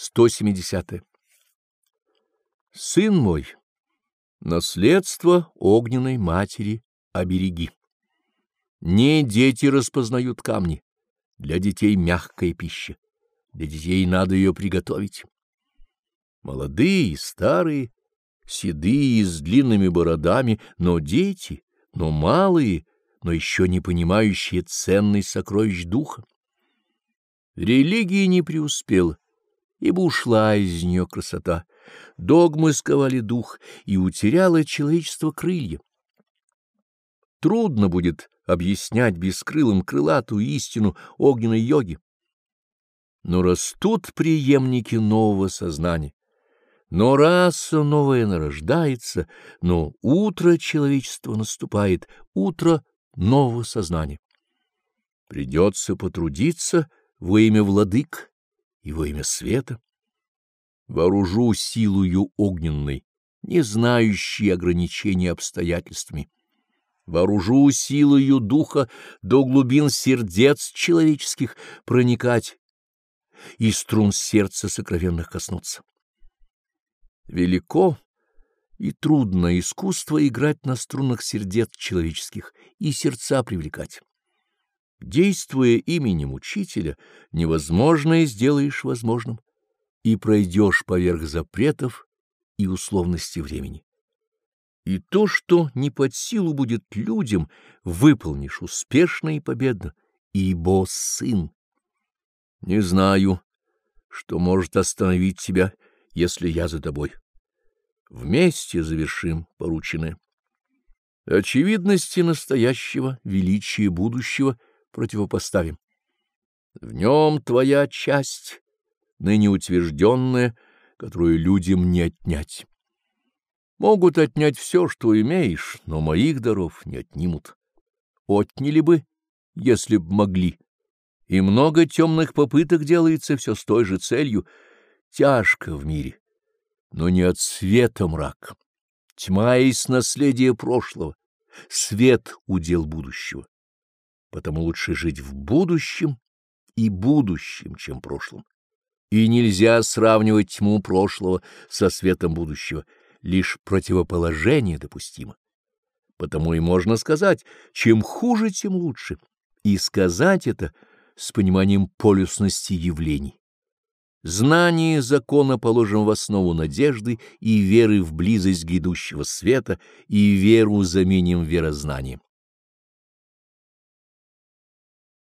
170. -е. Сын мой, наследство огненной матери обереги. Не дети распознают камни, для детей мягкая пища, для детей надо ее приготовить. Молодые и старые, седые с длинными бородами, но дети, но малые, но еще не понимающие ценность сокровищ духа. Религия не преуспела, ибо ушла из нее красота. Догмы сковали дух, и утеряло человечество крылья. Трудно будет объяснять бескрылым крылатую истину огненной йоги. Но растут преемники нового сознания. Но раса новая нарождается, но утро человечества наступает, утро нового сознания. Придется потрудиться во имя владык во имя света. Вооружу силою огненной, не знающей ограничений обстоятельствами. Вооружу силою духа до глубин сердец человеческих проникать и струн сердца сокровенных коснуться. Велико и трудно искусство играть на струнах сердец человеческих и сердца привлекать. Действуя именем учителя, невозможное сделаешь возможным, и пройдешь поверх запретов и условности времени. И то, что не под силу будет людям, выполнишь успешно и победно, ибо сын. Не знаю, что может остановить тебя, если я за тобой. Вместе завершим порученное. Очевидности настоящего, величия будущего — противопоставим. В нем твоя часть, ныне утвержденная, которую людям не отнять. Могут отнять все, что имеешь, но моих даров не отнимут. Отняли бы, если б могли. И много темных попыток делается все с той же целью. Тяжко в мире, но не от света мрак. Тьма есть наследие прошлого, свет — удел будущего потому лучше жить в будущем и будущем, чем прошлом. И нельзя сравнивать тьму прошлого со светом будущего, лишь противоположение допустимо. Потому и можно сказать, чем хуже, тем лучше, и сказать это с пониманием полюсности явлений. Знание закона положим в основу надежды и веры в близость грядущего света, и веру заменим верознанием.